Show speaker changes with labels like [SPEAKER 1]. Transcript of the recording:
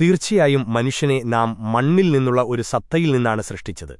[SPEAKER 1] തീർച്ചയായും മനുഷ്യനെ നാം മണ്ണിൽ നിന്നുള്ള ഒരു സത്തയിൽ നിന്നാണ് സൃഷ്ടിച്ചത്.